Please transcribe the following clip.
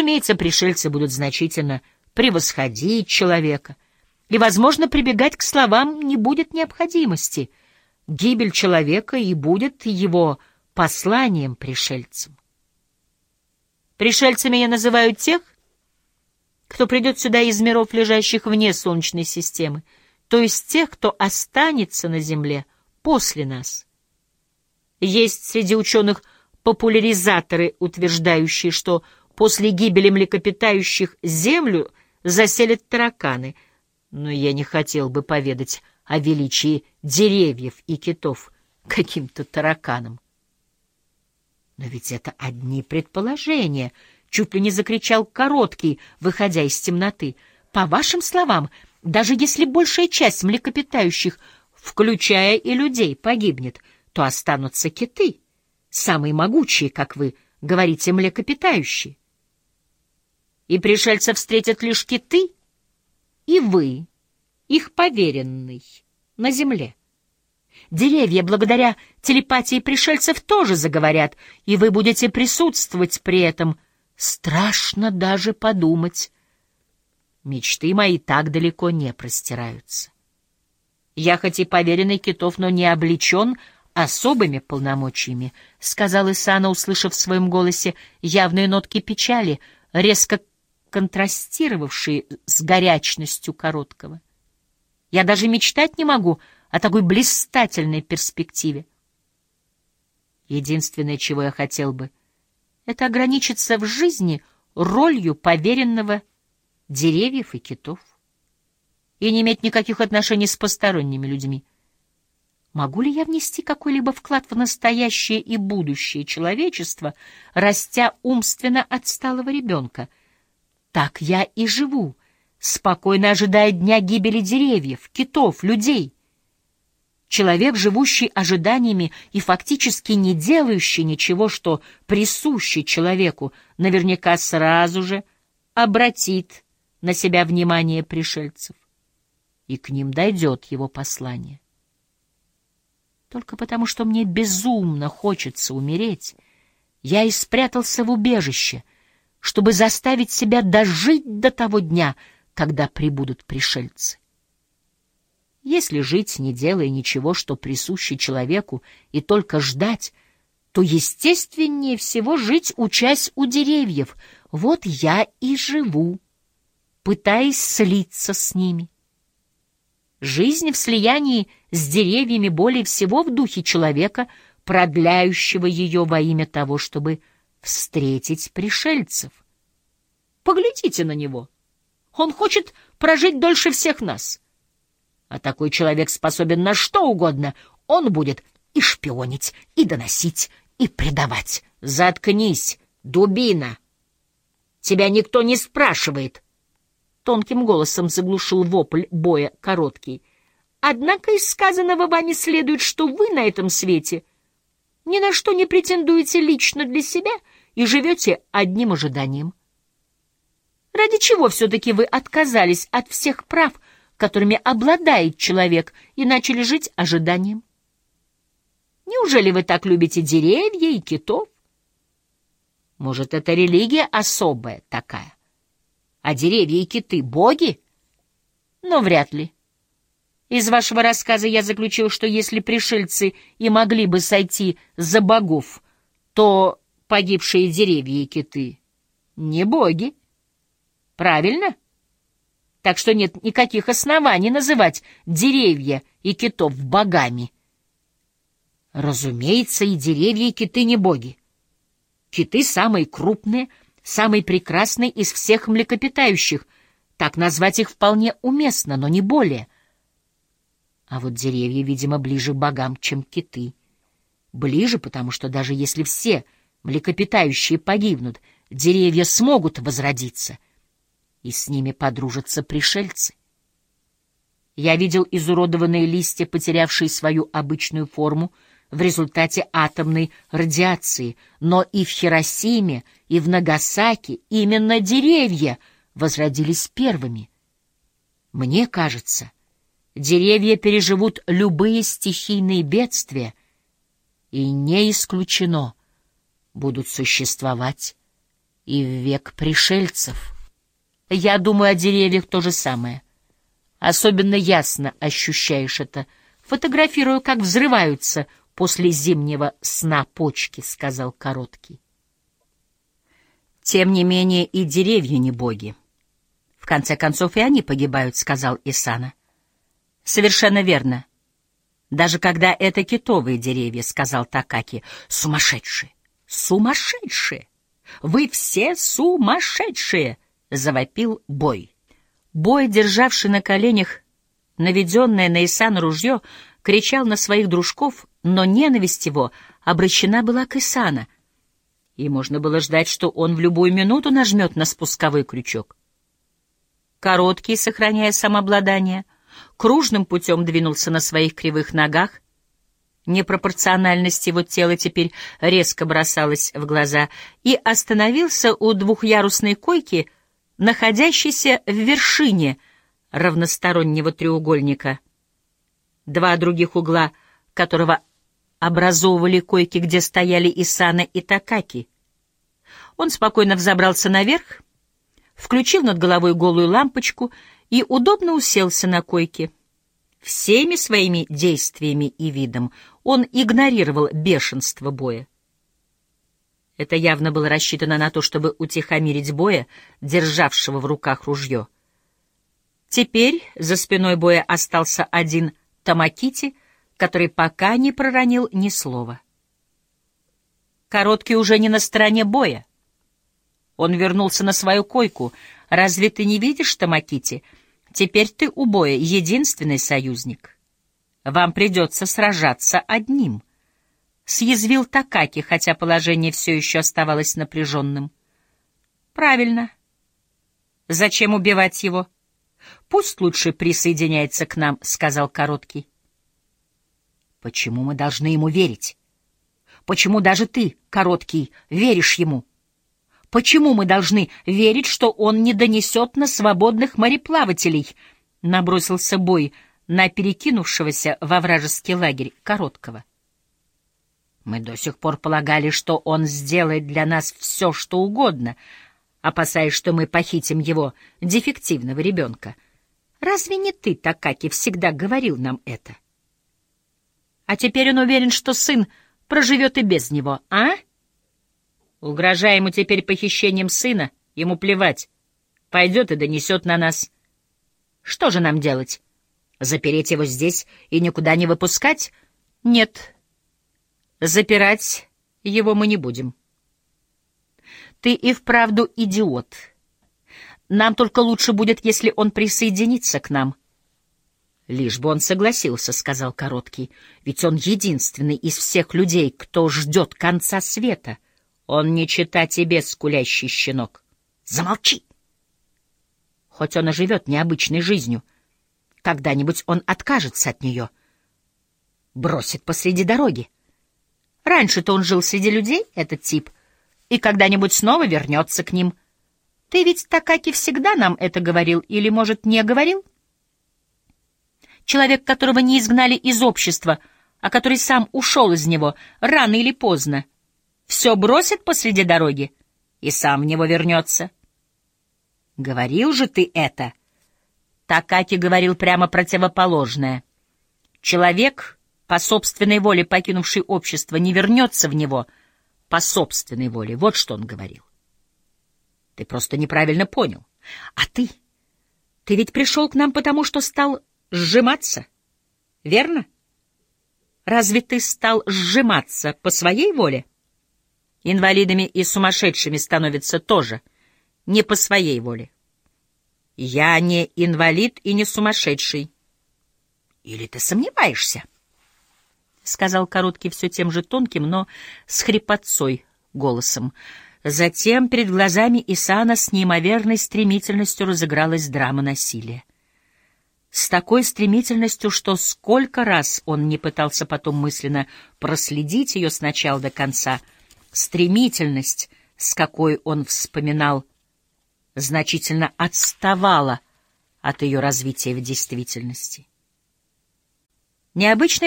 Разумеется, пришельцы будут значительно превосходить человека, и, возможно, прибегать к словам не будет необходимости. Гибель человека и будет его посланием пришельцам. Пришельцами я называю тех, кто придет сюда из миров, лежащих вне Солнечной системы, то есть тех, кто останется на Земле после нас. Есть среди ученых популяризаторы, утверждающие, что после гибели млекопитающих Землю заселят тараканы, но я не хотел бы поведать о величии деревьев и китов каким-то тараканам. Но ведь это одни предположения, чуть ли не закричал Короткий, выходя из темноты. По вашим словам, даже если большая часть млекопитающих, включая и людей, погибнет, то останутся киты, самые могучие, как вы говорите, млекопитающие. И пришельцев встретят лишь киты и вы, их поверенный, на земле. Деревья, благодаря телепатии пришельцев, тоже заговорят, и вы будете присутствовать при этом. Страшно даже подумать. Мечты мои так далеко не простираются. Я хоть и поверенный китов, но не облечен особыми полномочиями, — сказал Исана, услышав в своем голосе явные нотки печали, резко контрастировавшие с горячностью короткого. Я даже мечтать не могу о такой блистательной перспективе. Единственное, чего я хотел бы, это ограничиться в жизни ролью поверенного деревьев и китов и не иметь никаких отношений с посторонними людьми. Могу ли я внести какой-либо вклад в настоящее и будущее человечества, растя умственно отсталого ребенка? Так я и живу, спокойно ожидая дня гибели деревьев, китов, людей. Человек, живущий ожиданиями и фактически не делающий ничего, что присуще человеку, наверняка сразу же обратит на себя внимание пришельцев, и к ним дойдет его послание. Только потому, что мне безумно хочется умереть, я и спрятался в убежище, чтобы заставить себя дожить до того дня, когда прибудут пришельцы. Если жить, не делая ничего, что присуще человеку, и только ждать, то естественнее всего жить, учась у деревьев. Вот я и живу, пытаясь слиться с ними. Жизнь в слиянии с деревьями более всего в духе человека, продляющего ее во имя того, чтобы встретить пришельцев. Поглядите на него. Он хочет прожить дольше всех нас. А такой человек способен на что угодно. Он будет и шпионить, и доносить, и предавать. Заткнись, дубина! Тебя никто не спрашивает. Тонким голосом заглушил вопль боя короткий. Однако из сказанного вами следует, что вы на этом свете ни на что не претендуете лично для себя и живете одним ожиданием. Ради чего все-таки вы отказались от всех прав, которыми обладает человек, и начали жить ожиданием? Неужели вы так любите деревья и китов? Может, это религия особая такая? А деревья и киты — боги? Но вряд ли. Из вашего рассказа я заключил, что если пришельцы и могли бы сойти за богов, то погибшие деревья и киты — не боги. Правильно? Так что нет никаких оснований называть деревья и китов богами. Разумеется, и деревья, и киты не боги. Киты самые крупные, самые прекрасные из всех млекопитающих. Так назвать их вполне уместно, но не более. А вот деревья, видимо, ближе к богам, чем киты. Ближе, потому что даже если все млекопитающие погибнут, деревья смогут возродиться — и с ними подружатся пришельцы. Я видел изуродованные листья, потерявшие свою обычную форму в результате атомной радиации, но и в Хиросиме, и в Нагасаки именно деревья возродились первыми. Мне кажется, деревья переживут любые стихийные бедствия, и не исключено будут существовать и в век пришельцев. Я думаю о деревьях то же самое. Особенно ясно ощущаешь это, фотографируя, как взрываются после зимнего сна почки, — сказал Короткий. Тем не менее и деревья не боги. В конце концов и они погибают, — сказал Исана. Совершенно верно. Даже когда это китовые деревья, — сказал Такаки, — сумасшедшие. Сумасшедшие! Вы все сумасшедшие! — завопил Бой. Бой, державший на коленях наведенное на Исана ружье, кричал на своих дружков, но ненависть его обращена была к Исана, и можно было ждать, что он в любую минуту нажмет на спусковой крючок. Короткий, сохраняя самообладание, кружным путем двинулся на своих кривых ногах. Непропорциональность его тела теперь резко бросалась в глаза и остановился у двухъярусной койки, находящейся в вершине равностороннего треугольника, два других угла которого образовывали койки, где стояли Исана и Такаки. Он спокойно взобрался наверх, включил над головой голую лампочку и удобно уселся на койке. Всеми своими действиями и видом он игнорировал бешенство боя. Это явно было рассчитано на то, чтобы утихомирить боя, державшего в руках ружье. Теперь за спиной боя остался один Тамакити, который пока не проронил ни слова. Короткий уже не на стороне боя. Он вернулся на свою койку. «Разве ты не видишь, Тамакити? Теперь ты у единственный союзник. Вам придется сражаться одним». Съязвил Такаки, хотя положение все еще оставалось напряженным. «Правильно. Зачем убивать его? Пусть лучше присоединяется к нам», — сказал Короткий. «Почему мы должны ему верить? Почему даже ты, Короткий, веришь ему?» Почему мы должны верить, что он не донесет на свободных мореплавателей? Набросился бой на перекинувшегося во вражеский лагерь Короткого. Мы до сих пор полагали, что он сделает для нас все, что угодно, опасаясь, что мы похитим его дефективного ребенка. Разве не ты, Такаки, всегда говорил нам это? А теперь он уверен, что сын проживет и без него, а? — Угрожая ему теперь похищением сына, ему плевать. Пойдет и донесет на нас. Что же нам делать? Запереть его здесь и никуда не выпускать? Нет. Запирать его мы не будем. Ты и вправду идиот. Нам только лучше будет, если он присоединится к нам. Лишь бы он согласился, — сказал Короткий, — ведь он единственный из всех людей, кто ждет конца света. — он не чита тебе, скулящий щенок. Замолчи! Хоть он и живет необычной жизнью, когда-нибудь он откажется от нее. Бросит посреди дороги. Раньше-то он жил среди людей, этот тип, и когда-нибудь снова вернется к ним. Ты ведь, Такаки, всегда нам это говорил или, может, не говорил? Человек, которого не изгнали из общества, а который сам ушел из него, рано или поздно, все бросит посреди дороги и сам в него вернется. Говорил же ты это. Такаки говорил прямо противоположное. Человек, по собственной воле покинувший общество, не вернется в него по собственной воле. Вот что он говорил. Ты просто неправильно понял. А ты? Ты ведь пришел к нам потому, что стал сжиматься, верно? Разве ты стал сжиматься по своей воле? Инвалидами и сумасшедшими становятся тоже, не по своей воле. Я не инвалид и не сумасшедший. Или ты сомневаешься? — сказал Короткий все тем же тонким, но с хрипотцой голосом. Затем перед глазами Исана с неимоверной стремительностью разыгралась драма насилия. С такой стремительностью, что сколько раз он не пытался потом мысленно проследить ее с начала до конца — Стремительность, с какой он вспоминал, значительно отставала от ее развития в действительности. Необычный